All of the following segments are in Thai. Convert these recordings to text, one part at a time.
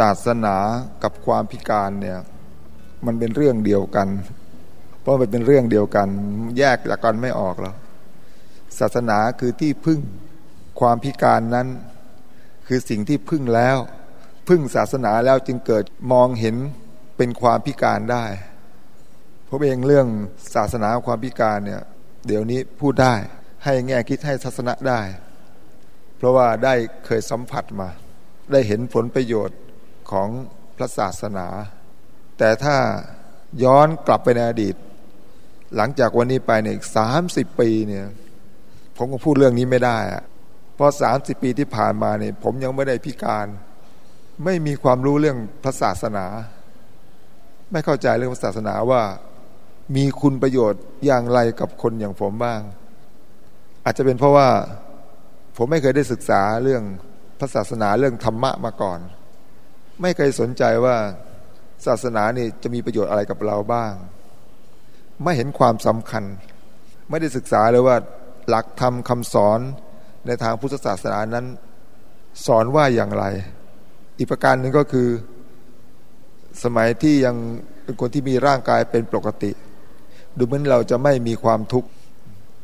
ศาสนากับความพิการเนี่ยมันเป็นเรื่องเดียวกัน เพราะมันเป็นเรื่องเดียวกัน แยกจากกันไม่ออกแล้วศาสนาคือที่พึ่งความพิการนั้น คือสิ่งที่พึ่งแล้ว พึ่งศาสนาแล้วจึงเกิดมองเห็นเป็นความพิการได้ผมเองเรื่องศาสนาความพิการเนี่ยเดี๋ยวนี้พูดได้ให้แง่คิดให้ทัศนะได้ เพราะว่าได้เคยสัมผัสมา ได้เห็นผลประโยชน์ ของพระศาสนา แต่ถ้าย้อนกลับไปในอดีต หลังจากวันนี้ไปเนี่ยสามสิบปีเนี่ย ผมก็พูดเรื่องนี้ไม่ได้อะเพราะสามสิบปีที่ผ่านมาเนี่ย ผมยังไม่ได้พิการ ไม่มีความรู้เรื่องพระศาสนา ไม่เข้าใจเรื่องศาสนาว่ามีคุณประโยชน์อย่างไรกับคนอย่างผมบ้าง อาจจะเป็นเพราะว่าผมไม่เคยได้ศึกษาเรื่องพระศาสนาเรื่องธรรมะมาก่อน ไม่เคยสนใจว่าศาสนานี่จะมีประโยชน์อะไรกับเราบ้าง ไม่เห็นความสำคัญ ไม่ได้ศึกษาเลยว่าหลักธรรมคำสอนในทางพุทธศาสนานั้น สอนว่าอย่างไร อีกประการหนึ่งก็คือ สมัยที่ยังเป็นคนที่มีร่างกายเป็นปกติ ดูเหมือนเราจะไม่มีความทุกข์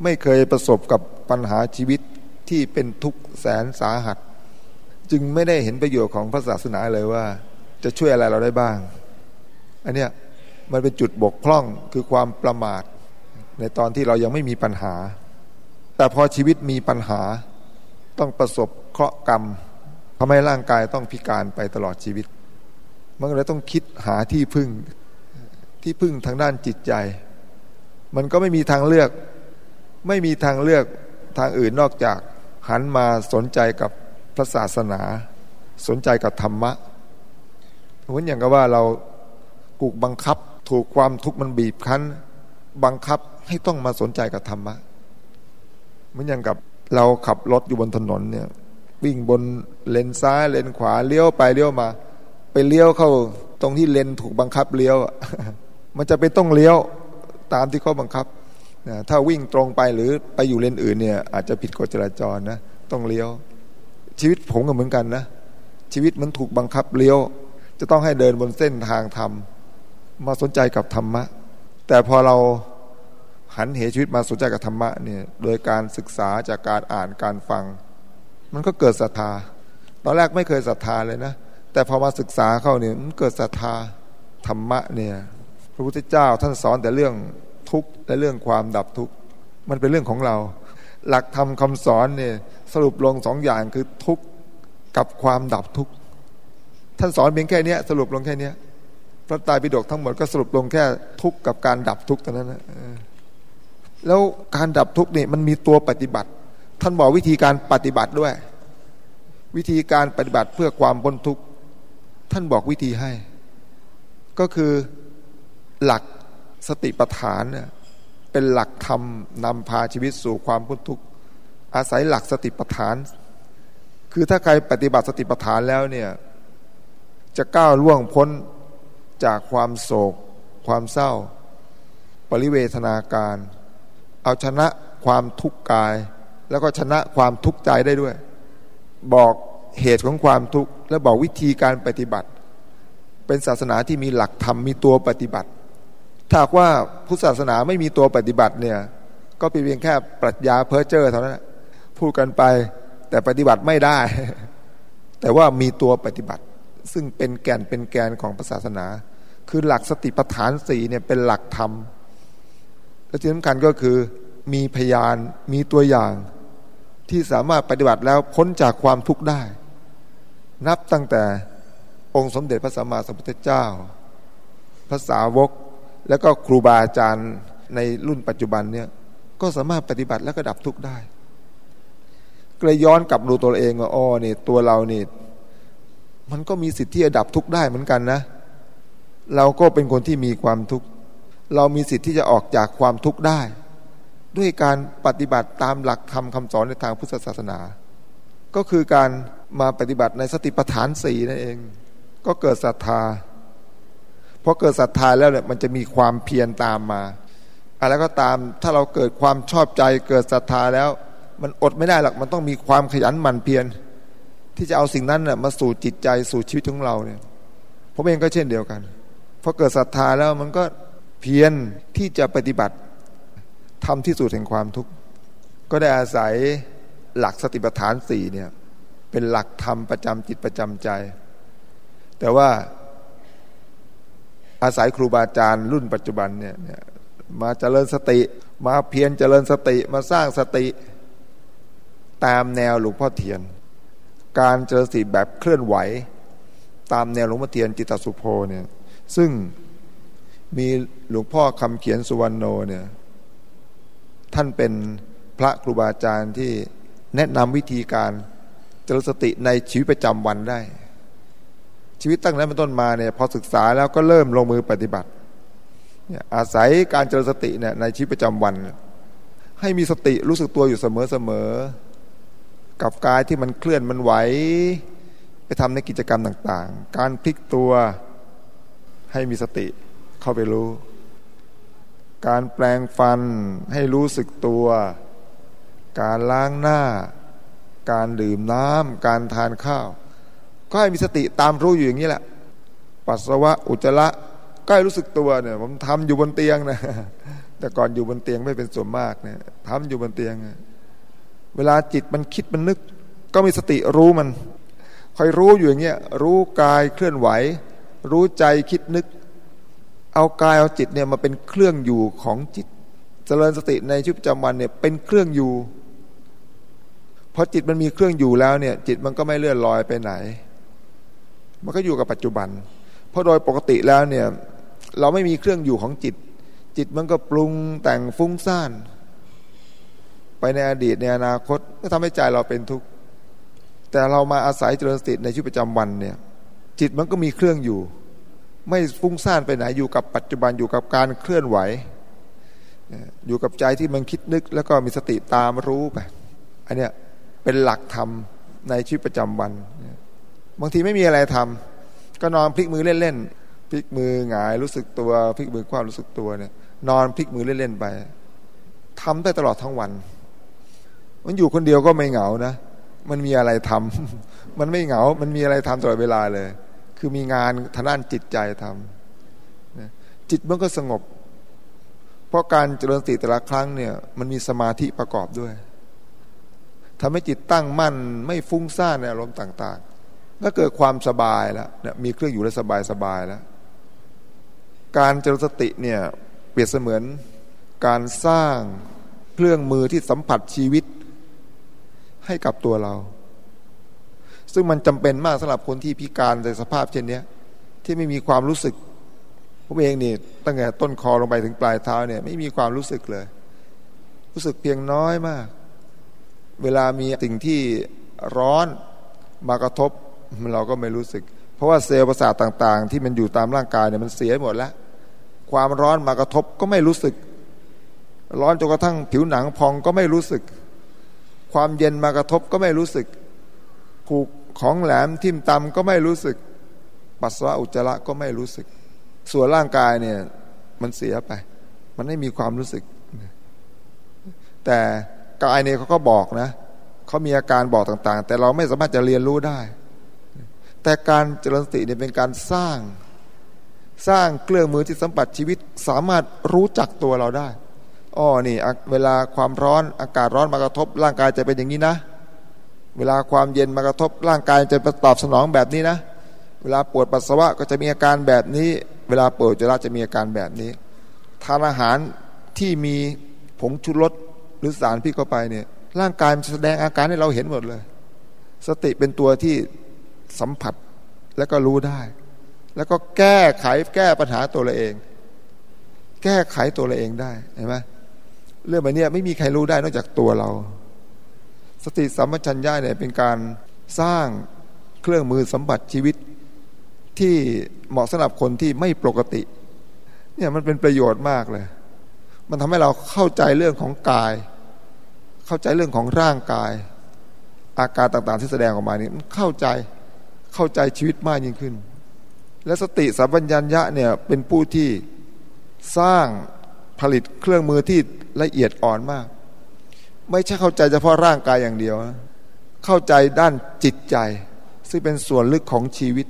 ไม่เคยประสบกับปัญหาชีวิตที่เป็นทุกข์แสนสาหัส จึงไม่ได้เห็นประโยชน์ของพระศาสนาเลยว่า จะช่วยอะไรเราได้บ้าง อันเนี้ยมันเป็นจุดบกพร่องคือความประมาท ในตอนที่เรายังไม่มีปัญหา แต่พอชีวิตมีปัญหา ต้องประสบเคราะห์กรรมทำให้ร่างกายต้องพิการไปตลอดชีวิต มันเลยต้องคิดหาที่พึ่งที่พึ่งทางด้านจิตใจ มันก็ไม่มีทางเลือก ไม่มีทางเลือกทางอื่นนอกจากหันมาสนใจกับ พระศาสนา สนใจกับธรรมะเหมือนอย่างกับว่าเรากูกบังคับ ถูกความทุกข์มันบีบคั้น บังคับให้ต้องมาสนใจกับธรรมะเหมือนอย่างกับเราขับรถอยู่บนถนนเนี่ย วิ่งบนเลนซ้ายเลนขวาเลี้ยวไปเลี้ยวมา ไปเลี้ยวเข้าตรงที่เลนถูกบังคับเลี้ยว มันจะไปต้องเลี้ยวตามที่เขาบังคับนะถ้าวิ่งตรงไปหรือไปอยู่เลนอื่นเนี่ย อาจจะผิดกฎจราจรนะ ต้องเลี้ยว ชีวิตผมก็เหมือนกันนะ ชีวิตมันถูกบังคับเลี้ยว จะต้องให้เดินบนเส้นทางธรรม มาสนใจกับธรรมะ แต่พอเราหันเหชีวิตมาสนใจกับธรรมะเนี่ยโดยการศึกษาจากการอ่านการฟัง มันก็เกิดศรัทธา ตอนแรกไม่เคยศรัทธาเลยนะ แต่พอมาศึกษาเข้าเนี่ยมันเกิดศรัทธาธรรมะเนี่ยพระพุทธเจ้าท่านสอนแต่เรื่องทุกข์และเรื่องความดับทุกข์มันเป็นเรื่องของเรา หลักธรรมคาสอนเนี่ยสรุปลงสองอย่างคือทุกข์กับความดับทุกข์ท่านสอนเพียงแค่นี้สรุปลงแค่นี้พระตายปิฎกทั้งหมดก็สรุปลงแค่ทุกข์กับการดับทุกข์เท่านั้นนะแล้วการดับทุกข์นี่มันมีตัวปฏิบัติ ท่านบอกวิธีการปฏิบัติด้วย วิธีการปฏิบัติเพื่อความพ้นทุกข์ท่านบอกวิธีให้ ก็คือหลักสติปัฏฐานเนี่ย เป็นหลักธรรมนำพาชีวิตสู่ความพ้นทุกข์อาศัยหลักสติปัฏฐาน คือถ้าใครปฏิบัติสติปัฏฐานแล้วเนี่ยจะก้าวล่วงพ้นจากความโศก ความเศร้า ปริเวทนาการ เอาชนะความทุกข์กาย แล้วก็ชนะความทุกข์ใจได้ด้วย บอกเหตุของความทุกข์และบอกวิธีการปฏิบัติ เป็นศาสนาที่มีหลักธรรมมีตัวปฏิบัติ ถ้าว่าพุทธศาสนาไม่มีตัวปฏิบัติเนี่ยก็เป็นเพียงแค่ปรัชญาเพ้อเจ้อเท่านั้นพูดกันไปแต่ปฏิบัติไม่ได้ แต่ว่ามีตัวปฏิบัติ ซึ่งเป็นแก่นเป็นแกนของศาสนา คือหลักสติปัฏฐานสี่เนี่ยเป็นหลักธรรมและที่สำคัญก็คือมีพยานมีตัวอย่างที่สามารถปฏิบัติแล้วพ้นจากความทุกข์ได้ นับตั้งแต่องค์สมเด็จพระสัมมาสัมพุทธเจ้าภาษาวก แล้วก็ครูบาอาจารย์ในรุ่นปัจจุบันเนี่ยก็สามารถปฏิบัติแล้วก็ดับทุกข์ได้ก็เลยย้อนกลับดูตัวเองว่าอ๋อนี่ตัวเรานี่มันก็มีสิทธิ์ที่จะดับทุกข์ได้เหมือนกันนะ เราก็เป็นคนที่มีความทุกข์ เรามีสิทธิ์ที่จะออกจากความทุกข์ได้ ด้วยการปฏิบัติตามหลักธรรมคาสอนในทางพุทธศาสนา ก็คือการมาปฏิบัติในสติปัฏฐานสี่นั่นเอง ก็เกิดศรัทธา พอเกิดศรัทธาแล้วเนี่ยมันจะมีความเพียรตามมาอะไรก็ตามถ้าเราเกิดความชอบใจเกิดศรัทธาแล้ว มันอดไม่ได้หรอกมันต้องมีความขยันหมั่นเพียรที่จะเอาสิ่งนั้นน่ะมาสู่จิตใจสู่ชีวิตของเราเนี่ยผมเองก็เช่นเดียวกันพอเกิดศรัทธาแล้วมันก็เพียรที่จะปฏิบัติทำที่สุดแห่งความทุกข์ก็ได้อาศัยหลักสติปัฏฐานสี่เนี่ยเป็นหลักธรรมประจำจิตประจำใจ แต่ว่า อาศัยครูบาอาจารย์รุ่นปัจจุบันเนี่ยมาเจริญสติ มาเพียรเจริญสติมาสร้างสติตามแนวหลวงพ่อเทียน การเจริญสติแบบเคลื่อนไหว ตามแนวหลวงพ่อเทียนจิตสุโภเนี่ยซึ่งมีหลวงพ่อคำเขียนสุวรรณโนเนี่ยท่านเป็นพระครูบาอาจารย์ที่แนะนำวิธีการเจริญสติในชีวิตประจำวันได้ ชีวิตตั้งแต่เป็นต้นมาเนี่ยพอศึกษาแล้วก็เริ่มลงมือปฏิบัติเนี่ยอาศัยการเจริญสติเนี่ยในชีวิตประจำวัน ให้มีสติรู้สึกตัวอยู่เสมอเสมอกับกายที่มันเคลื่อนมันไหวไปทำในกิจกรรมต่าง ๆ การพลิกตัวให้มีสติเข้าไปรู้ การแปลงฟันให้รู้สึกตัว การล้างหน้า การดื่มน้ำการทานข้าว ก็ให้มีสติตามรู้อยู่อย่างนี้แหละ ปัสสาวะอุจจาระก็ให้รู้สึกตัวเนี่ย ผมทำอยู่บนเตียงนะแต่ก่อนอยู่บนเตียงไม่เป็นส่วนมากเนี่ยทำอยู่บนเตียง เวลาจิตมันคิดมันนึก ก็มีสติรู้มันคอยรู้อยู่อย่างเงี้ยรู้กายเคลื่อนไหว รู้ใจคิดนึก เอากายเอาจิตเนี่ยมาเป็นเครื่องอยู่ของจิต เจริญสติในชีวิตประจำวันเนี่ยเป็นเครื่องอยู่พอจิตมันมีเครื่องอยู่แล้วเนี่ย จิตมันก็ไม่เลื่อนลอยไปไหน มันก็อยู่กับปัจจุบัน เพราะโดยปกติแล้วเนี่ยเราไม่มีเครื่องอยู่ของจิต จิตมันก็ปรุงแต่งฟุ้งซ่าน ไปในอดีตในอนาคตก็ทำให้ใจเราเป็นทุกข์แต่เรามาอาศัยเจริญสติในชีวิตประจำวันเนี่ยจิตมันก็มีเครื่องอยู่ ไม่ฟุ้งซ่านไปไหนอยู่กับปัจจุบันอยู่กับการเคลื่อนไหว อยู่กับใจที่มันคิดนึก แล้วก็มีสติตามรู้ไปอันเนี้ยเป็นหลักธรรมในชีวิตประจำวัน บางทีไม่มีอะไรทำก็นอนพลิกมือเล่นๆพลิกมือหงายรู้สึกตัวพลิกมือความรู้สึกตัวเนี่ย นอนพลิกมือเล่นๆไปทำได้ตลอดทั้งวัน มันอยู่คนเดียวก็ไม่เหงานะมันมีอะไรทำมันไม่เหงา มันมีอะไรทำตลอดเวลาเลย คือมีงานทางด้านจิตใจทำจิตมันก็สงบ เพราะการเจริญสติแต่ละครั้งเนี่ย มันมีสมาธิประกอบด้วยทำให้จิตตั้งมั่น ไม่ฟุ้งซ่านในอารมณ์ต่างๆ ก็เกิดความสบายแล้วเนี่ยมีเครื่องอยู่แล้วสบายสบายแล้ว การเจริญสติเนี่ยเปรียบเสมือนการสร้างเครื่องมือที่สัมผัสชีวิตให้กับตัวเรา ซึ่งมันจำเป็นมากสำหรับคนที่พิการในสภาพเช่นนี้ที่ไม่มีความรู้สึกผมเองนี่ตั้งแต่ต้นคอลงไปถึงปลายเท้าเนี่ยไม่มีความรู้สึกเลย รู้สึกเพียงน้อยมาก เวลามีสิ่งที่ร้อนมากระทบ เราก็ไม่รู้สึก เพราะว่าเซลล์ประสาทต่างๆ ที่มันอยู่ตามร่างกายเนี่ยมันเสียหมดแล้ว ความร้อนมากระทบก็ไม่รู้สึก ร้อนจนกระทั่งผิวหนังพองก็ไม่รู้สึก ความเย็นมากระทบก็ไม่รู้สึกถูกของแหลมทิ่มตำก็ไม่รู้สึก ปัสสาวะอุจจาระก็ไม่รู้สึก ส่วนร่างกายเนี่ยมันเสียไป มันไม่มีความรู้สึก แต่กายเนี่ยเขาก็บอกนะเขามีอาการบอกต่าง ๆ แต่เราไม่สามารถจะเรียนรู้ได้ แต่การเจริญสติเนี่ยเป็นการสร้างสร้างเครื่องมือที่สัมผัสชีวิตสามารถรู้จักตัวเราได้อ๋อนี่เวลาความร้อนอากาศร้อนมากระทบ ร่างกายจะเป็นอย่างนี้นะ เวลาความเย็นมากระทบ ร่างกายจะตอบสนองแบบนี้นะ เวลาปวดปัสสาวะก็จะมีอาการแบบนี้ เวลาปวดจระจะมีอาการแบบนี้ ทานอาหารที่มีผงชูรสหรือสารพิษเข้าไปเนี่ยร่างกายมันแสดงอาการให้เราเห็นหมดเลย สติเป็นตัวที่ สัมผัสแล้วก็รู้ได้ แล้วก็แก้ไขแก้ปัญหาตัวเราเอง แก้ไขตัวเราเองได้เห็นไหมเรื่องแบบนี้ไม่มีใครรู้ได้นอกจากตัวเรา สติสัมปชัญญะเนี่ยเป็นการสร้างเครื่องมือสมบัติชีวิตที่เหมาะสำหรับคนที่ไม่ปกติ เนี่ยมันเป็นประโยชน์มากเลย มันทำให้เราเข้าใจเรื่องของกาย เข้าใจเรื่องของร่างกาย อาการต่างๆที่แสดงออกมานี่มันเข้าใจ เข้าใจชีวิตมากยิ่งขึ้น และสติสัมปัญญะเนี่ยเป็นผู้ที่สร้างผลิตเครื่องมือที่ละเอียดอ่อนมาก ไม่ใช่เข้าใจเฉพาะร่างกายอย่างเดียวนะเข้าใจด้านจิตใจ ซึ่งเป็นส่วนลึกของชีวิต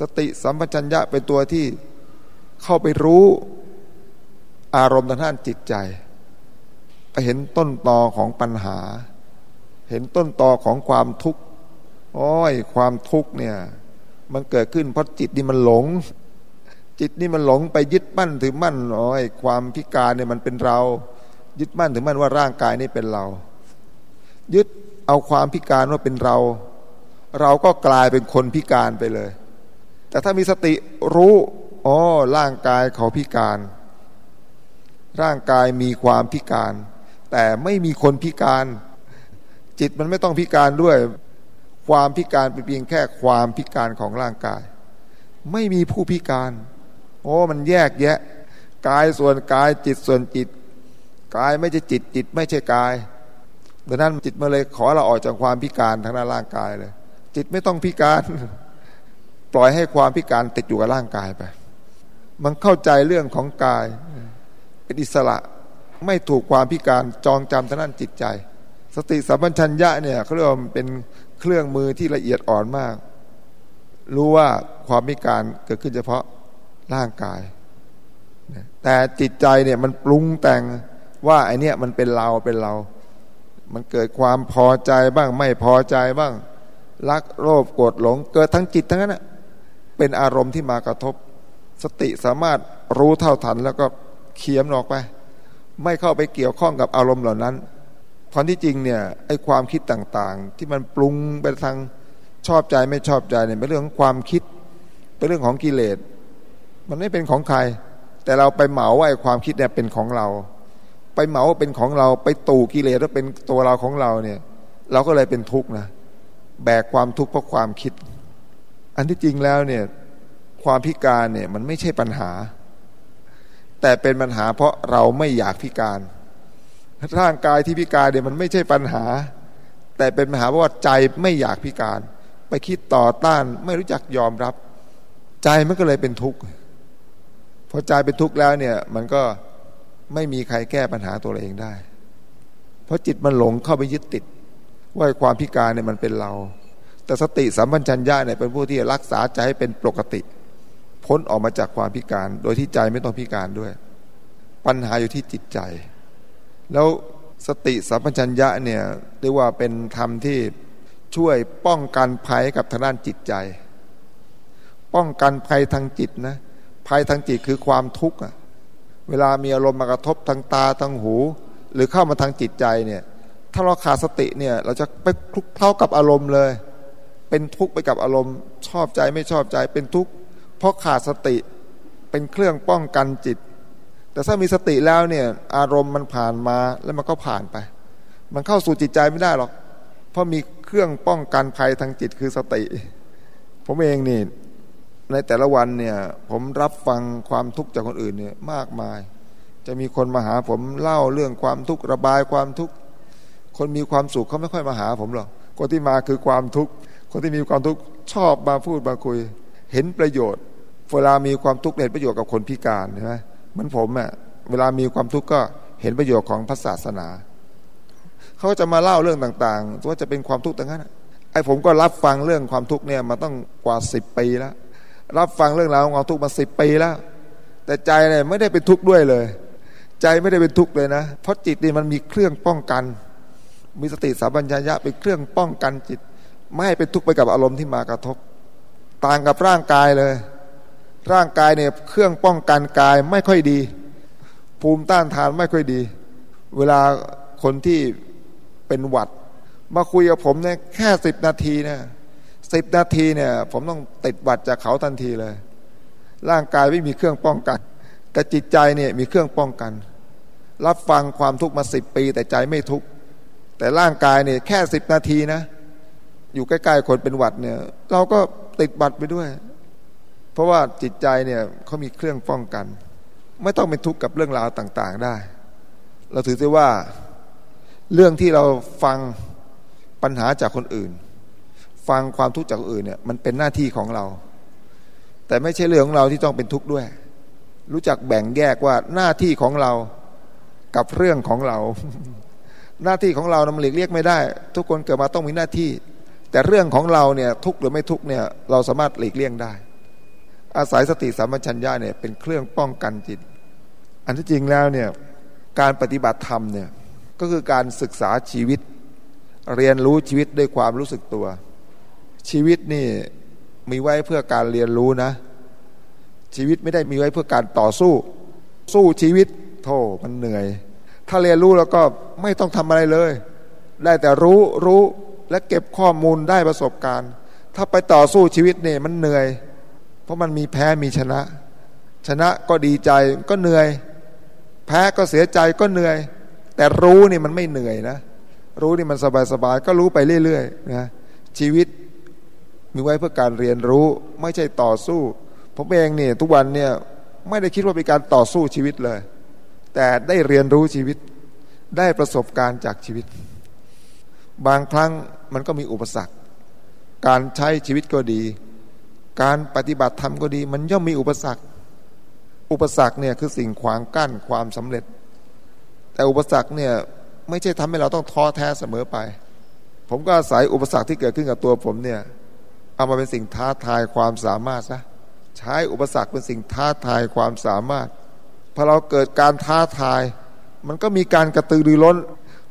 สติสัมปชัญญะเป็นตัวที่เข้าไปรู้อารมณ์ทางด้านจิตใจ ไปเห็นต้นตอของปัญหา เห็นต้นตอของความทุกข์ โอ้ยความทุกข์เนี่ย มันเกิดขึ้นเพราะจิตนี่มันหลง จิตนี่มันหลงไปยึดมั่นถือมั่นโอ้ยความพิการเนี่ยมันเป็นเรา ยึดมั่นถือมั่นว่าร่างกายนี่เป็นเรา ยึดเอาความพิการว่าเป็นเรา เราก็กลายเป็นคนพิการไปเลย แต่ถ้ามีสติรู้อ๋อร่างกายเขาพิการ ร่างกายมีความพิการ แต่ไม่มีคนพิการ จิตมันไม่ต้องพิการด้วย ความพิการเป็นเพียงแค่ความพิการของร่างกาย ไม่มีผู้พิการ โอ้มันแยกแยะ กายส่วนกายจิตส่วนจิต กายไม่ใช่จิตจิตไม่ใช่กายดังนั้นจิตมาเลยขอเราออกจากความพิการทางด้านร่างกายเลย จิตไม่ต้องพิการ ปล่อยให้ความพิการติดอยู่กับร่างกายไป มันเข้าใจเรื่องของกาย เป็นอิสระไม่ถูกความพิการจองจำทางด้านจิตใจ สติสัมปชัญญะเนี่ยเขาเรียกว่าเป็น เครื่องมือที่ละเอียดอ่อนมาก รู้ว่าความพิการเกิดขึ้นเฉพาะร่างกาย แต่จิตใจเนี่ยมันปรุงแต่งว่าไอเนี้ยมันเป็นเราเป็นเรา มันเกิดความพอใจบ้างไม่พอใจบ้างรักโลภโกรธหลง เกิดทั้งจิตทั้งนั้นเป็นอารมณ์ที่มากระทบ สติสามารถรู้เท่าทันแล้วก็เคียมออกไป ไม่เข้าไปเกี่ยวข้องกับอารมณ์เหล่านั้น พอที่จริงเนี่ยไอ้ความคิดต่างๆ ที่มันปรุงไปทางชอบใจไม่ชอบใจเนี่ยเป็นเรื่องของความคิดเป็นเรื่องของกิเลส มันไม่เป็นของใคร แต่เราไปเหมาว่าไอ้ความคิดเนี่ยเป็นของเรา ไปเหมาเป็นของเราไปตู่กิเลสแล้วเป็นตัวเราของเราเนี่ย เราก็เลยเป็นทุกข์นะแบกความทุกข์เพราะความคิด อันที่จริงแล้วเนี่ยความพิการเนี่ยมันไม่ใช่ปัญหา แต่เป็นปัญหาเพราะเราไม่อยากพิการ ร่างกายที่พิการเนี่ยมันไม่ใช่ปัญหา แต่เป็นปัญหาเพราะว่าใจไม่อยากพิการ ไปคิดต่อต้านไม่รู้จักยอมรับ ใจมันก็เลยเป็นทุกข์พอใจเป็นทุกข์แล้วเนี่ย มันก็ไม่มีใครแก้ปัญหาตัวเองได้ เพราะจิตมันหลงเข้าไปยึดติด ว่าความพิการเนี่ยมันเป็นเรา แต่สติสัมปัญญะเนี่ยเป็นผู้ที่รักษาใจให้เป็นปกติ พ้นออกมาจากความพิการ โดยที่ใจไม่ต้องพิการด้วย ปัญหาอยู่ที่จิตใจ แล้วสติสัมปัญญะเนี่ยเรียกว่าเป็นธรรมที่ช่วยป้องกันภัยกับทางด้านจิตใจ ป้องกันภัยทางจิตนะภัยทางจิตคือความทุกข์เวลามีอารมณ์มากระทบทางตาทางหู หรือเข้ามาทางจิตใจเนี่ยถ้าเราขาดสติเนี่ยเราจะไปคลุกเคล้ากับอารมณ์เลย เป็นทุกข์ไปกับอารมณ์ชอบใจไม่ชอบใจเป็นทุกข์เพราะขาดสติเป็นเครื่องป้องกันจิต แต่ถ้ามีสติแล้วเนี่ยอารมณ์มันผ่านมาแล้วมันก็ผ่านไป มันเข้าสู่จิตใจไม่ได้หรอก เพราะมีเครื่องป้องกันภัยทางจิตคือสติ ผมเองนี่ในแต่ละวันเนี่ยผมรับฟังความทุกข์จากคนอื่นเนี่ยมากมาย จะมีคนมาหาผมเล่าเรื่องความทุกข์ระบายความทุกข์คนมีความสุขเขาไม่ค่อยมาหาผมหรอกคนที่มาคือความทุกข์คนที่มีความทุกข์ชอบมาพูดมาคุย เห็นประโยชน์เวลามีความทุกข์เห็นประโยชน์กับคนพิการใช่ไหม เหมือนผมอะ่ะเวลามีความทุกข์ก็เห็นประโยชน์ของพระศาสนา เขาจะมาเล่าเรื่องต่างๆว่าจะเป็นความทุกข์ต่างๆไอ้ผมก็รับฟังเรื่องความทุกข์เนี่ยมาต้องกว่าสิบปีแล้ว รับฟังเรื่องราวของความทุกข์มาสิบปีแล้ว แต่ใจเนี่ยไม่ได้เป็นทุกข์ด้วยเลย ใจไม่ได้เป็นทุกข์เลยนะ เพราะจิตนี่มันมีเครื่องป้องกัน มีสติสัมปชัญญะเป็นเครื่องป้องกันจิต ไม่ให้เป็นทุกข์ไปกับอารมณ์ที่มากระทบ ต่างกับร่างกายเลย ร่างกายเนี่ยเครื่องป้องกันกายไม่ค่อยดี ภูมิต้านทานไม่ค่อยดี เวลาคนที่เป็นหวัด มาคุยกับผมเนี่ยแค่สิบนาทีเนี่ยสิบนาทีเนี่ย ผมต้องติดบัตรจากเขาทันทีเลย ร่างกายไม่มีเครื่องป้องกัน แต่จิตใจเนี่ยมีเครื่องป้องกัน รับฟังความทุกข์มาสิบปี แต่ใจไม่ทุกข์แต่ร่างกายเนี่ยแค่สิบนาทีนะ อยู่ใกล้ๆคนเป็นหวัดเนี่ย เราก็ติดบัตรไปด้วย เพราะว่าจิตใจเนี่ยเขามีเครื่องป้องกัน ไม่ต้องเป็นทุกข์กับเรื่องราวต่าง ๆได้ เราถือได้ว่าเรื่องที่เราฟังปัญหาจากคนอื่น ฟังความทุกข์จากอื่นเนี่ยมันเป็นหน้าที่ของเรา แต่ไม่ใช่เรื่องของเราที่ต้องเป็นทุกข์ด้วย รู้จักแบ่งแยกว่าหน้าที่ของเรากับเรื่องของเรา หน้าที่ของเรานำหลีกเรียกไม่ได้ ทุกคนเกิดมาต้องมีหน้าที่ แต่เรื่องของเราเนี่ยทุกหรือไม่ทุกเนี่ยเราสามารถหลีกเลี่ยงได้ อาศัยสติสัมปชัญญะเนี่ยเป็นเครื่องป้องกันจิต อันที่จริงแล้วเนี่ยการปฏิบัติธรรมเนี่ยก็คือการศึกษาชีวิต เรียนรู้ชีวิตด้วยความรู้สึกตัว ชีวิตนี่มีไว้เพื่อการเรียนรู้นะ ชีวิตไม่ได้มีไว้เพื่อการต่อสู้ สู้ชีวิตโธ่มันเหนื่อย ถ้าเรียนรู้แล้วก็ไม่ต้องทำอะไรเลย ได้แต่รู้รู้และเก็บข้อมูลได้ประสบการณ์ ถ้าไปต่อสู้ชีวิตเนี่ยมันเหนื่อย เพราะมันมีแพ้มีชนะ ชนะก็ดีใจก็เหนื่อย แพ้ก็เสียใจก็เหนื่อย แต่รู้นี่มันไม่เหนื่อยนะ รู้นี่มันสบายๆก็รู้ไปเรื่อยๆนะชีวิตมีไว้เพื่อการเรียนรู้ไม่ใช่ต่อสู้ ผมเองเนี่ยทุกวันเนี่ยไม่ได้คิดว่าเป็นการต่อสู้ชีวิตเลย แต่ได้เรียนรู้ชีวิต ได้ประสบการณ์จากชีวิต บางครั้งมันก็มีอุปสรรค การใช้ชีวิตก็ดี การปฏิบัติธรรมก็ดี มันย่อมมีอุปสรรค อุปสรรคเนี่ยคือสิ่งขวางกั้นความสำเร็จ แต่อุปสรรคเนี่ยไม่ใช่ทำให้เราต้องท้อแท้เสมอไป ผมก็อาศัยอุปสรรคที่เกิดขึ้นกับตัวผมเนี่ยเอามาเป็นสิ่งท้าทายความสามารถซะใช้อุปสรรคเป็นสิ่งท้าทายความสามารถพอเราเกิดการท้าทาย มันก็มีการกระตือรือร้น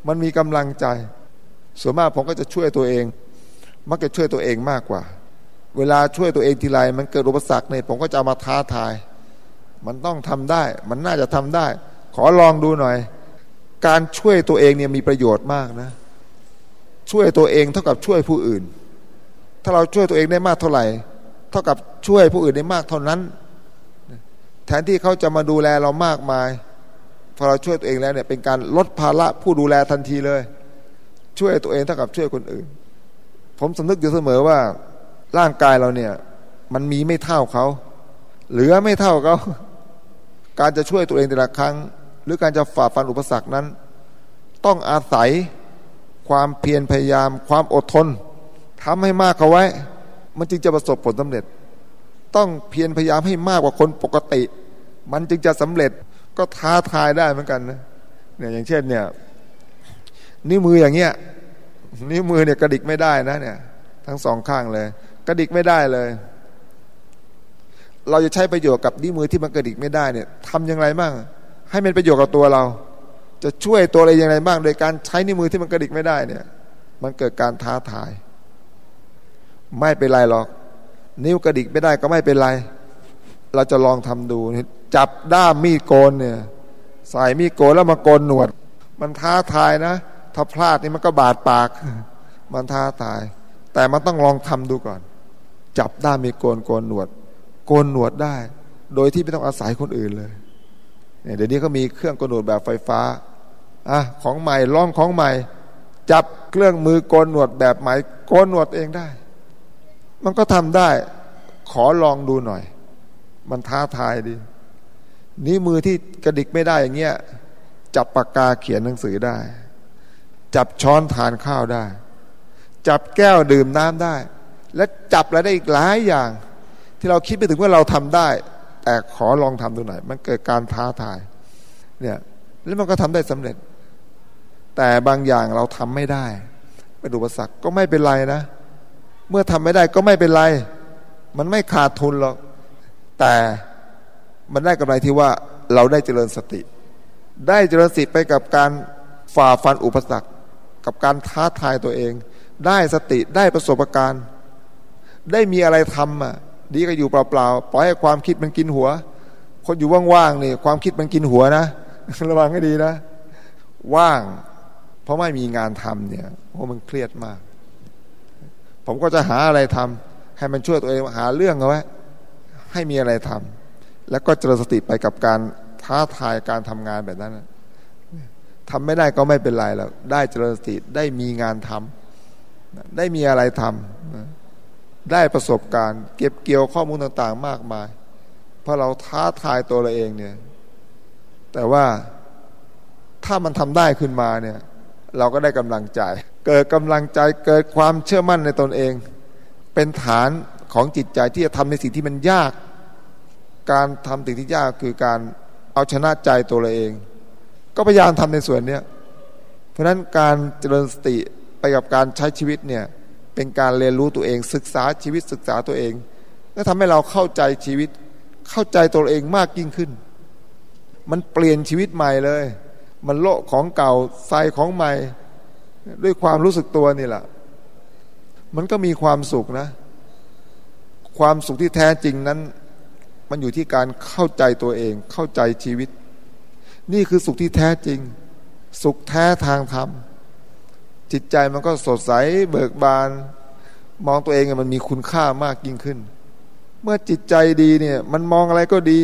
มันมีกำลังใจ ส่วนมากผมก็จะช่วยตัวเอง มักจะช่วยตัวเองมากกว่า เวลาช่วยตัวเองทีไรมันเกิดอุปสรรคเนี่ยผมก็จะมาท้าทาย มันต้องทำได้ มันน่าจะทำได้ ขอลองดูหน่อย การช่วยตัวเองเนี่ยมีประโยชน์มากนะ ช่วยตัวเองเท่ากับช่วยผู้อื่น ถ้าเราช่วยตัวเองได้มากเท่าไหร่ เท่ากับช่วยผู้อื่นได้มากเท่านั้น แทนที่เขาจะมาดูแลเรามากมายพอเราช่วยตัวเองแล้วเนี่ยเป็นการลดภาระผู้ดูแลทันทีเลย ช่วยตัวเองเท่ากับช่วยคนอื่น ผมสำนึกอยู่เสมอว่า ร่างกายเราเนี่ย มันมีไม่เท่าเขา เหลือไม่เท่าเขา การจะช่วยตัวเองแต่ละครั้ง หรือการจะฝ่าฟันอุปสรรคนั้น ต้องอาศัยความเพียรพยายาม ความอดทนทำให้มากเขาไว้ มันจึงจะประสบผลสำเร็จ ต้องเพียรพยายามให้มากกว่าคนปกติ มันจึงจะสำเร็จก็ท้าทายได้เหมือนกันนะเนี่ยอย่างเช่นเนี่ย นิ้วมืออย่างเงี้ยนิ้วมือเนี่ยกระดิกไม่ได้นะเนี่ย ทั้งสองข้างเลย กระดิกไม่ได้เลย เราจะใช้ประโยชน์กับนิ้วมือที่มันกระดิกไม่ได้เนี่ยทำอย่างไรบ้างให้มันประโยชน์กับตัวเรา จะช่วยตัวอะไรอย่างไรบ้าง โดยการใช้นิ้วมือที่มันกระดิกไม่ได้เนี่ย มันเกิดการท้าทาย ไม่เป็นไรหรอก นิ้วกระดิกไม่ได้ก็ไม่เป็นไร เราจะลองทำดู จับด้ามมีดโกนเนี่ย ใส่มีดโกนแล้วมาโกนหนวด มันท้าทายนะ ถ้าพลาดนี่มันก็บาดปาก มันท้าทาย แต่มันต้องลองทำดูก่อน จับได้มีโกนโกนหนวด โกนหนวดได้ โดยที่ไม่ต้องอาศัยคนอื่นเลยเนี่ยเดี๋ยวนี้ก็มีเครื่องโกนหนวดแบบไฟฟ้าอะของใหม่ลองของใหม่ จับเครื่องมือโกนหนวดแบบใหม่โกนหนวดเองได้ มันก็ทำได้ ขอลองดูหน่อย มันท้าทายดี นี้มือที่กระดิกไม่ได้อย่างเงี้ยจับปากกาเขียนหนังสือได้ จับช้อนทานข้าวได้ จับแก้วดื่มน้ำได้ และจับอะไรได้อีกหลายอย่าง ที่เราคิดไปถึงว่าเราทำได้ แต่ขอลองทำดูหน่อยมันเกิดการท้าทายเนี่ยแล้วมันก็ทำได้สำเร็จ แต่บางอย่างเราทำไม่ได้เป็นอุปสรรคก็ไม่เป็นไรนะ เมื่อทำไม่ได้ก็ไม่เป็นไร มันไม่ขาดทุนหรอกแต่มันได้กำไรที่ว่าเราได้เจริญสติ ได้เจริญสติไปกับการฝ่าฟันอุปสรรค กับการท้าทายตัวเอง ได้สติได้ประสบการณ์ ได้มีอะไรทำอะ ดีก็อยู่เปล่าๆปล่อยให้ความคิดมันกินหัว คนอยู่ว่างๆนี่ความคิดมันกินหัวนะระวังให้ดีนะ ว่าง เพราะไม่มีงานทำเนี่ยเพราะมันเครียดมาก ผมก็จะหาอะไรทำให้มันช่วยตัวเองหาเรื่องเอาไว้ให้มีอะไรทำแล้วก็เจริญสติไปกับการท้าทายการทำงานแบบนั้นทำไม่ได้ก็ไม่เป็นไรแล้วได้เจริญสติได้มีงานทำได้มีอะไรทำ ได้ประสบการณ์ เก็บเกี่ยวข้อมูลต่างๆ มากมาย เพราะเราท้าทายตัวเราเองเนี่ย แต่ว่าถ้ามันทำได้ขึ้นมาเนี่ย เราก็ได้กำลังใจ เกิดกำลังใจเกิดความเชื่อมั่นในตนเอง เป็นฐานของจิตใจที่จะทำในสิ่งที่มันยาก การทำสิ่งที่ยากคือการเอาชนะใจตัวเราเอง ก็พยายามทำในส่วนนี้เพราะฉะนั้นการเจริญสติไปกับการใช้ชีวิตเนี่ย เป็นการเรียนรู้ตัวเองศึกษาชีวิตศึกษาตัวเองก็ทำให้เราเข้าใจชีวิต เข้าใจตัวเองมากยิ่งขึ้น มันเปลี่ยนชีวิตใหม่เลย มันโละของเก่าใส่ของใหม่ ด้วยความรู้สึกตัวนี่แหละมันก็มีความสุขนะ ความสุขที่แท้จริงนั้น มันอยู่ที่การเข้าใจตัวเอง เข้าใจชีวิต นี่คือสุขที่แท้จริง สุขแท้ทางธรรม จิตใจมันก็สดใสเบิกบาน มองตัวเองมันมีคุณค่ามากยิ่งขึ้น เมื่อจิตใจดีเนี่ย มันมองอะไรก็ดี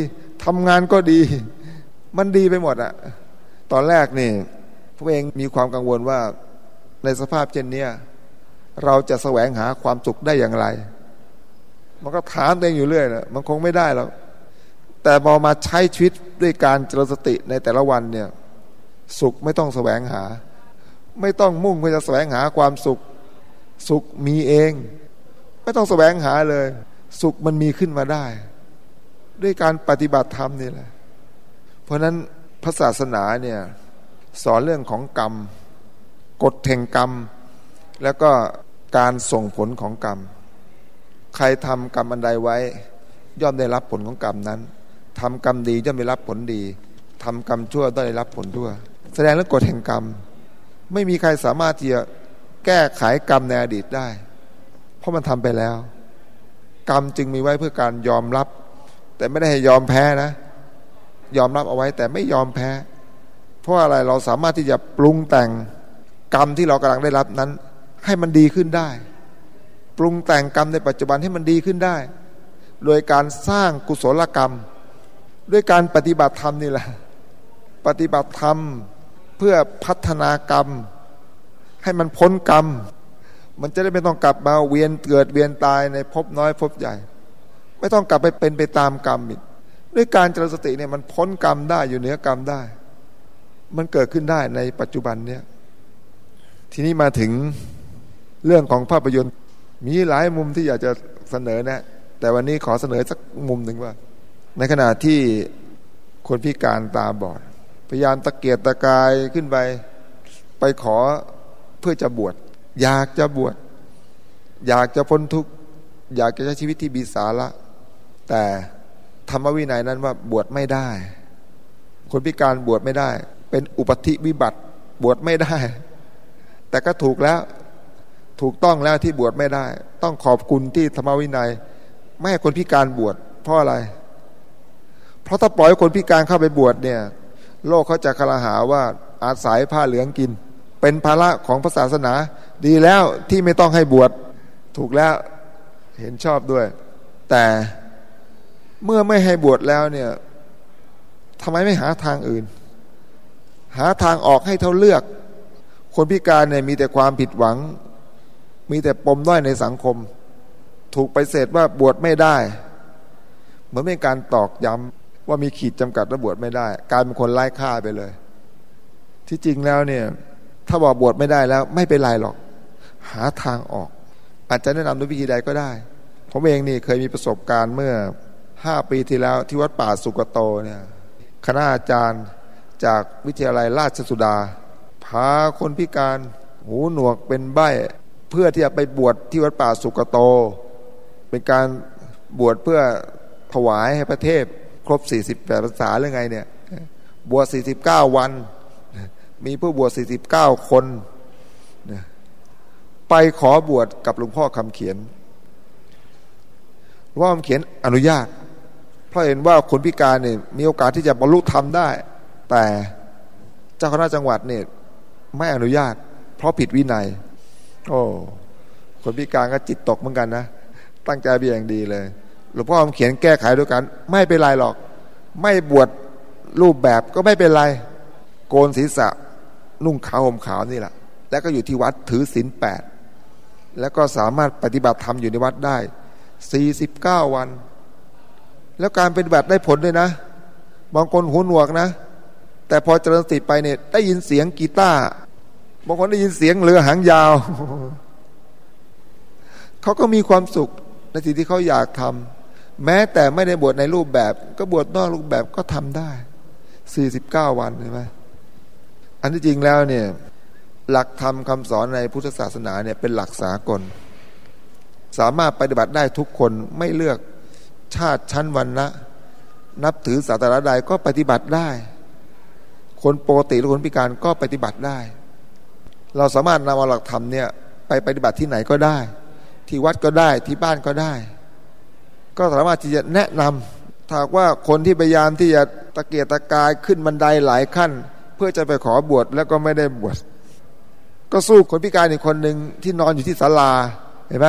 ทำงานก็ดี มันดีไปหมดอะตอนแรกนี่พวเองมีความกังวลว่าในสภาพเช่นนี้เราจะแสวงหาความสุขได้อย่างไร มันก็ถามตัวเองอยู่เรื่อยนะมันคงไม่ได้แล้ว แต่พอมาใช้ชีวิตด้วยการเจริญสติในแต่ละวันเนี่ย สุขไม่ต้องแสวงหา ไม่ต้องมุ่งเพื่อจะแสวงหาความสุข สุขมีเอง ไม่ต้องแสวงหาเลย สุขมันมีขึ้นมาได้ ด้วยการปฏิบัติธรรมนี่แหละ เพราะนั้นพระศาสนาเนี่ยสอนเรื่องของกรรม กฎแห่งกรรม แล้วก็การส่งผลของกรรม ใครทำกรรมอันใดไว้ ย่อมได้รับผลของกรรมนั้นทำกรรมดีย่อมได้รับผลดีทำกรรมชั่วต้องได้รับผลชั่ว แสดงเรื่องกฎแห่งกรรม ไม่มีใครสามารถที่จะแก้ไขกรรมในอดีตได้ เพราะมันทำไปแล้ว กรรมจึงมีไว้เพื่อการยอมรับ แต่ไม่ได้ให้ยอมแพ้นะ ยอมรับเอาไว้แต่ไม่ยอมแพ้ เพราะอะไรเราสามารถที่จะปรุงแต่งกรรมที่เรากำลังได้รับนั้น ให้มันดีขึ้นได้ ปรุงแต่งกรรมในปัจจุบันให้มันดีขึ้นได้ โดยการสร้างกุศลกรรม ด้วยการปฏิบัติธรรมนี่แหละ ปฏิบัติธรรม เพื่อพัฒนากรรม ให้มันพ้นกรรม มันจะได้ไม่ต้องกลับมาเวียนเกิดเวียนตายในภพน้อยภพใหญ่ ไม่ต้องกลับไปเป็นไปตามกรรมอีกด้วยการเจริญสติเนี่ยมันพ้นกรรมได้อยู่เหนือกรรมได้ มันเกิดขึ้นได้ในปัจจุบันเนี่ยทีนี้มาถึงเรื่องของภาพยนตร์ มีหลายมุมที่อยากจะเสนอนะ แต่วันนี้ขอเสนอสักมุมหนึ่งว่า ในขณะที่คนพิการตาบอด พยายามตะเกียกตะกายขึ้นไป ไปขอเพื่อจะบวชอยากจะบวชอยากจะพ้นทุกข์อยากจะใช้ชีวิตที่บีสาระ แต่ธรรมวินัยนั้นว่าบวชไม่ได้ คนพิการบวชไม่ได้ เป็นอุปธิวิบัติบวชไม่ได้ แต่ก็ถูกแล้วถูกต้องแล้วที่บวชไม่ได้ ต้องขอบคุณที่ธรรมวินัย ไม่ให้คนพิการบวชเพราะอะไร เพราะถ้าปล่อยคนพิการเข้าไปบวชเนี่ย โลกเขาจะคลาหาว่าอาศัยผ้าเหลืองกิน เป็นภาระของพระศาสนา ดีแล้วที่ไม่ต้องให้บวชถูกแล้วเห็นชอบด้วย แต่เมื่อไม่ให้บวชแล้วเนี่ยทำไมไม่หาทางอื่น หาทางออกให้เท่าเลือก คนพิการเนี่ยมีแต่ความผิดหวัง มีแต่ปมด้อยในสังคม ถูกไปเสร็จว่าบวชไม่ได้ เหมือนเป็นการตอกย้ำ ว่ามีขีดจำกัดระบวชไม่ได้ กลายเป็นคนไร้ค่าไปเลย ที่จริงแล้วเนี่ย ถ้าบอกบวชไม่ได้แล้วไม่เป็นไรหรอก หาทางออก อาจจะแนะนำด้วยวิธีใดก็ได้ ผมเองนี่เคยมีประสบการณ์เมื่อห้าปีที่แล้วที่วัดป่าสุกโตเนี่ยคณะอาจารย์จากวิทยาลัยราชสุดา พาคนพิการหูหนวกเป็นใบเพื่อที่จะไปบวชที่วัดป่าสุกโต เป็นการบวชเพื่อถวายให้พระเทพ ครบสี่สิบแปดภาษาหรือไงเนี่ยบวชสี่สิบเก้าวัน มีผู้บวชสี่สิบเก้าคนไปขอบวชกับหลวงพ่อคำเขียนหลวงพ่อคำเขียนอนุญาต เพราะเห็นว่าคนพิการเนี่ยมีโอกาสที่จะบรรลุธรรมได้ แต่เจ้าคณะจังหวัดเนี่ยไม่อนุญาต เพราะผิดวินัย โอ้คนพิการก็จิตตกเหมือนกันนะ ตั้งใจเบียงดีเลย หลวงพ่อเขียนแก้ไขด้วยกัน ไม่เป็นไรหรอก ไม่บวชรูปแบบก็ไม่เป็นไร โกนศีรษะนุ่งขาวห่มขาวนี่แหละแล้วก็อยู่ที่วัดถือศีลแปดแล้วก็สามารถปฏิบัติธรรมอยู่ในวัดได้สี่สิบเก้าวัน แล้วการปฏิบัติได้ผลด้วยนะ บางคนหูหนวกนะ แต่พอเจริญสติไปเนี่ยได้ยินเสียงกีตาร์บางคนได้ยินเสียงเรือหางยาว เขาก็มีความสุขในสิ่งที่เขาอยากทำ แม้แต่ไม่ได้บวชในรูปแบบ ก็บวชนอกรูปแบบก็ทำได้สี่สิบเก้าวันใช่ไหมอันที่จริงแล้วเนี่ยหลักธรรมคาสอนในพุทธศาสนาเนี่ยเป็นหลักสากล สามารถปฏิบัติได้ทุกคนไม่เลือกชาติชั้นวันนะนับถือศาสนาใดก็ปฏิบัติได้ คนปกติหรือคนพิการก็ปฏิบัติได้ เราสามารถนำเอาหลักธรรมเนี่ยไปปฏิบัติที่ไหนก็ได้ ที่วัดก็ได้ที่บ้านก็ได้ ก็สามารถที่จะแนะนำถ้าว่าคนที่พยายามที่จะตะเกียกตะกายขึ้นบันไดหลายขั้น เพื่อจะไปขอบวชแล้วก็ไม่ได้บวชก็สู้คนพิการอีกคนหนึ่งที่นอนอยู่ที่ศาลาเห็นไหม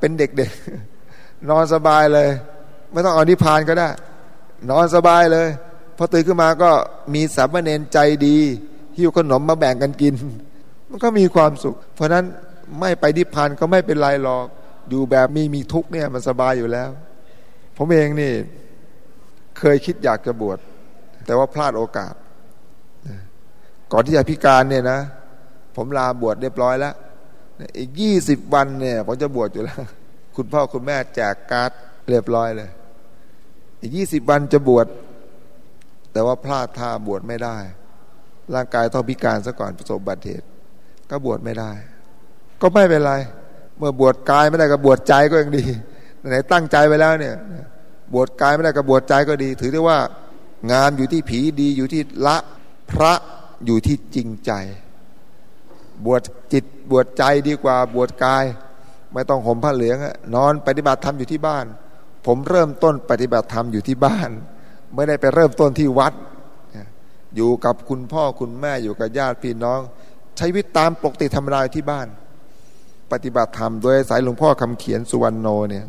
เป็นเด็กๆ นอนสบายเลย ไม่ต้องเอานิพานก็ได้ นอนสบายเลยพอตื่นขึ้นมาก็มีสามเณรใจดีหิ้วขนมมาแบ่งกันกิน มันก็มีความสุข เพราะนั้นไม่ไปนิพพานก็ไม่เป็นไรหรอก อยู่แบบมีมีทุกเนี่ยมันสบายอยู่แล้ว ผมเองนี่เคยคิดอยากจะบวชแต่ว่าพลาดโอกาส ก่อนที่จะพิการเนี่ยนะ ผมลาบวชเรียบร้อยแล้ว อีกยี่สิบวันเนี่ย ผมจะบวชอยู่แล้ว คุณพ่อคุณแม่แจกการ์ดเรียบร้อยเลย อีกยี่สิบวันจะบวชแต่ว่าพลาดท่าบวชไม่ได้ ร่างกายต้องพิการซะก่อนประสบบัติเหตุ ก็บวชไม่ได้ ก็ไม่เป็นไร เมื่อบวชกายไม่ได้ก็บวชใจก็ยังดี ไหนตั้งใจไว้แล้วเนี่ย บวชกายไม่ได้ก็บวชใจก็ดี ถือได้ว่า งานอยู่ที่ผีดีอยู่ที่ละพระอยู่ที่จริงใจ บวชจิตบวชใจดีกว่าบวชกาย ไม่ต้องห่มผ้าเหลืองนอนปฏิบัติธรรมอยู่ที่บ้าน ผมเริ่มต้นปฏิบัติธรรมอยู่ที่บ้าน ไม่ได้ไปเริ่มต้นที่วัด อยู่กับคุณพ่อคุณแม่อยู่กับญาติพี่น้อง ใช้วิตตามปกติธรรมดาที่บ้าน ปฏิบัติธรรมโดยสายหลวงพ่อคำเขียนสุวรรณโนเนี่ย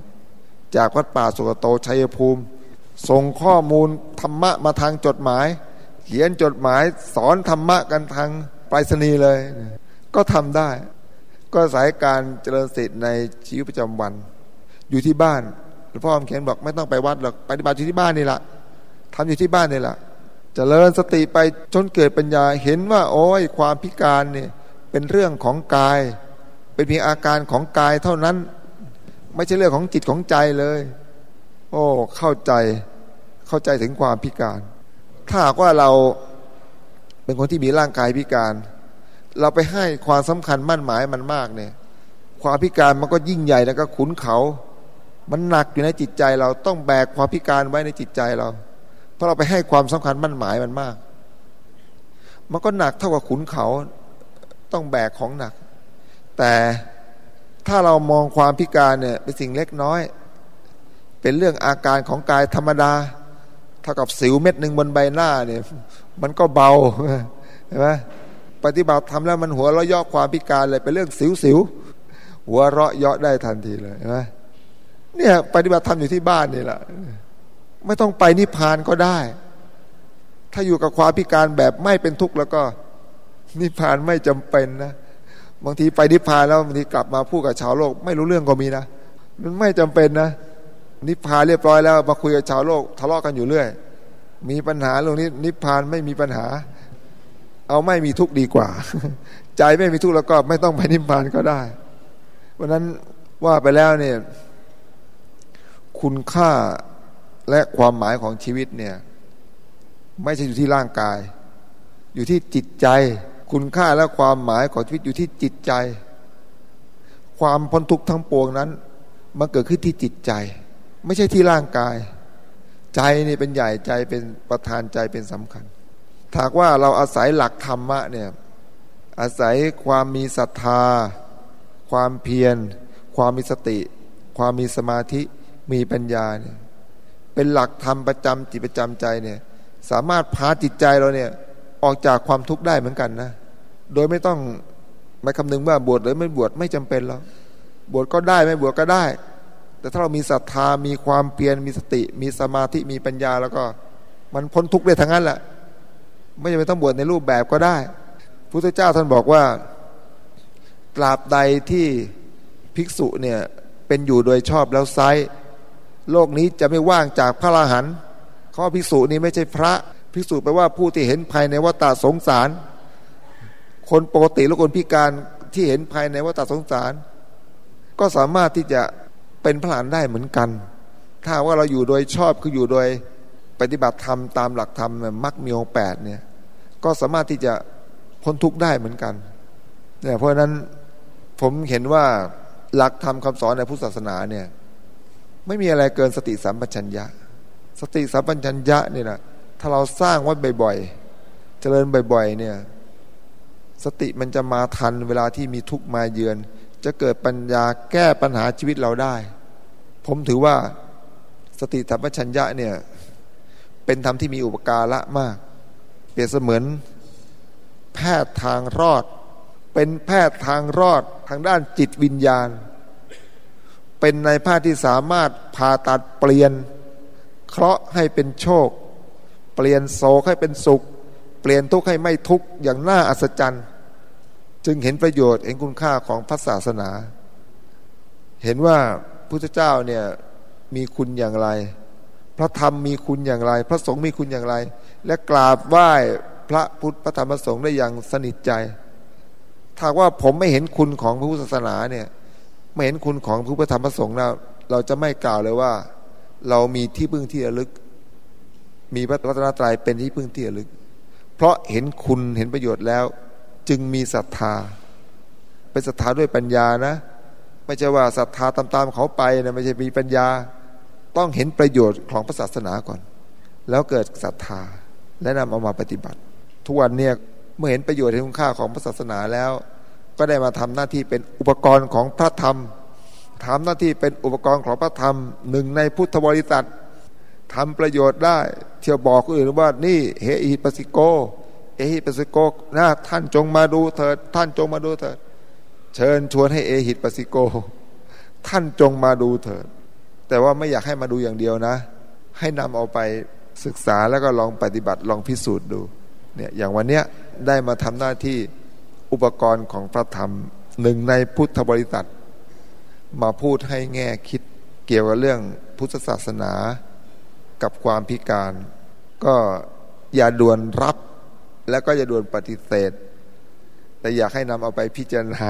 จากวัดป่าสุกโตชัยภูมิ ส่งข้อมูลธรรมะมาทางจดหมาย เขียนจดหมายสอนธรรมะกันทางไปรษณีย์เลย ก็ทำได้ ก็สายการเจริญสติในชีวิตประจำวัน อยู่ที่บ้านหลวงพ่ออมเขียนบอกไม่ต้องไปวัดหรอกปฏิบัติอยู่ที่บ้านนี่แหละทำอยู่ที่บ้านนี่แหละจะเจริญสติไปจนเกิดปัญญาเห็นว่าโอ้ยความพิการเนี่ยเป็นเรื่องของกาย เป็นเพียงอาการของกายเท่านั้น ไม่ใช่เรื่องของจิตของใจเลย โอ้เข้าใจเข้าใจถึงความพิการ ถ้าหากว่าเราเป็นคนที่มีร่างกายพิการ เราไปให้ความสำคัญมั่นหมายมันมากเนี่ย ความพิการมันก็ยิ่งใหญ่แล้วก็ขุนเขา มันหนักอยู่ในจิตใจเราต้องแบกความพิการไว้ในจิตใจเรา เพราะเราไปให้ความสำคัญมั่นหมายมันมาก มันก็หนักเท่ากับขุนเขาต้องแบกของหนัก แต่ ถ้าเรามองความพิการเนี่ยเป็นสิ่งเล็กน้อย เป็นเรื่องอาการของกายธรรมดา เท่ากับสิวเม็ดหนึ่งบนใบหน้าเนี่ยมันก็เบาเห็นไหมปฏิบัติทำแล้วมันหัวเราะย่อความพิการเลยเป็นเรื่องสิวสิวหัวเราะยาะได้ทันทีเลยเห็นไหมเนี่ยปฏิบัติทำอยู่ที่บ้านนี่แหละไม่ต้องไปนิพพานก็ได้ ถ้าอยู่กับความพิการแบบไม่เป็นทุกข์แล้วก็นิพพานไม่จำเป็นนะ บางทีไปนิพพานแล้วบางทีกลับมาพูดกับชาวโลก ไม่รู้เรื่องก็มีนะ มันไม่จำเป็นนะ นิพพานเรียบร้อยแล้วมาคุยกับชาวโลกทะเลาะกันอยู่เรื่อย มีปัญหาเรื่องนี้นิพพานไม่มีปัญหา เอาไม่มีทุกข์ดีกว่า ใจไม่มีทุกข์แล้วก็ไม่ต้องไปนิพพานก็ได้เพราะนั้นว่าไปแล้วเนี่ยคุณค่าและความหมายของชีวิตเนี่ย ไม่ใช่อยู่ที่ร่างกาย อยู่ที่จิตใจ คุณค่าและความหมายของชีวิตอยู่ที่จิตใจ ความพ้นทุกข์ทั้งปวงนั้น มันเกิดขึ้นที่จิตใจ ไม่ใช่ที่ร่างกาย ใจนี่เป็นใหญ่ใจเป็นประธานใจเป็นสำคัญถากว่าเราอาศัยหลักธรรมะเนี่ยอาศัยความมีศรัทธา ความเพียร ความมีสติ ความมีสมาธิมีปัญญาเนี่ยเป็นหลักธรรมประจำจิตประจำใจเนี่ยสามารถพาจิตใจเราเนี่ยออกจากความทุกข์ได้เหมือนกันนะ โดยไม่ต้องไม่คำนึงว่าบวชหรือไม่บวชไม่จำเป็นแล้วบวชก็ได้ไม่บวชก็ได้ แต่ถ้าเรามีศรัทธามีความเพียรมีสติ มีสมาธิมีปัญญาแล้วก็ มันพ้นทุกข์ได้ทั้งนั้นแหละ ไม่จำเป็นต้องบวชในรูปแบบก็ได้พุทธเจ้าท่านบอกว่าตราบใดที่ภิกษุเนี่ยเป็นอยู่โดยชอบแล้วไซโลกนี้จะไม่ว่างจากพระอรหันต์ข้อภิกษุนี้ไม่ใช่พระ ภิกษุแปลว่าผู้ที่เห็นภายในวัฏสงสาร คนปกติและคนพิการที่เห็นภายในวัฏสงสาร ก็สามารถที่จะเป็นพระานได้เหมือนกัน ถ้าว่าเราอยู่โดยชอบคืออยู่โดยปฏิบัติธรรมตามหลักธรรมมรรคมีองแปดเนี่ยก็สามารถที่จะพ้นทุกข์ได้เหมือนกันเนี่ยเพราะฉะนั้นผมเห็นว่าหลักธรรมคาสอนในพุทธศาสนาเนี่ยไม่มีอะไรเกินสติสัมปชัญญะ สติสัมปชัญญะเนี่ยนะถ้าเราสร้างไว้บ่อยๆ เจริญบ่อย ๆ เนี่ย สติมันจะมาทันเวลาที่มีทุกข์มาเยือน จะเกิดปัญญาแก้ปัญหาชีวิตเราได้ ผมถือว่าสติสัมชัญญะเนี่ยเป็นธรรมที่มีอุปการะมาก เปรียบเสมือน แพทย์ทางรอด เป็นแพทย์ทางรอดทางด้านจิตวิญญาณ เป็นในแพทย์ที่สามารถผ่าตัดเปลี่ยน เคราะห์ให้เป็นโชค เปลี่ยนโศกให้เป็นสุข เปลี่ยนทุกข์ให้ไม่ทุกข์อย่างน่าอัศจรรย์ จึงเห็นประโยชน์เห็นคุณค่าของพระศาสนา เห็นว่าพุทธเจ้าเนี่ยมีคุณอย่างไร พระธรรมมีคุณอย่างไร พระสงฆ์มีคุณอย่างไร และกราบไหว้พระพุทธพระธรรมพระสงฆ์ได้อย่างสนิทใจถ้าว่าผมไม่เห็นคุณของพระพุทธศาสนาเนี่ยไม่เห็นคุณของพระพุทธธรรมพระสงฆ์แล้วเราจะไม่กล่าวเลยว่า เรามีที่พึ่งที่ระลึก มีพระรัตนตรัยเป็นที่พึ่งที่ระลึก เพราะเห็นคุณเห็นประโยชน์แล้ว จึงมีศรัทธา เป็นศรัทธาด้วยปัญญานะ ไม่ใช่ว่าศรัทธาตามๆเขาไปนะไม่ใช่มีปัญญา ต้องเห็นประโยชน์ของพระศาสนาก่อน แล้วเกิดศรัทธาและนำเอามาปฏิบัติ ทุกวันเนี่ยเมื่อเห็นประโยชน์ในคุณค่าของพระศาสนาแล้ว ก็ได้มาทำหน้าที่เป็นอุปกรณ์ของพระธรรมทำหน้าที่เป็นอุปกรณ์ของพระธรรมหนึ่งในพุทธบริษัททำประโยชน์ได้ เที่ยวบอกคนอื่นว่านี่เฮอิปัสิโก หิปัสิโกนะท่านจงมาดูเถิด ท่านจงมาดูเถิด เชิญชวนให้เอหิปัสิโก ท่านจงมาดูเถิด แต่ว่าไม่อยากให้มาดูอย่างเดียวนะ ให้นำเอาไปศึกษาแล้วก็ลองปฏิบัติลองพิสูจน์ดูเนี่ยอย่างวันเนี้ยได้มาทำหน้าที่อุปกรณ์ของพระธรรมหนึ่งในพุทธบริษัท มาพูดให้แง่คิดเกี่ยวกับเรื่องพุทธศาสนากับความพิการ ก็อย่าด่วนรับ แล้วก็จะด่วนปฏิเสธ แต่อยากให้นำเอาไปพิจารณา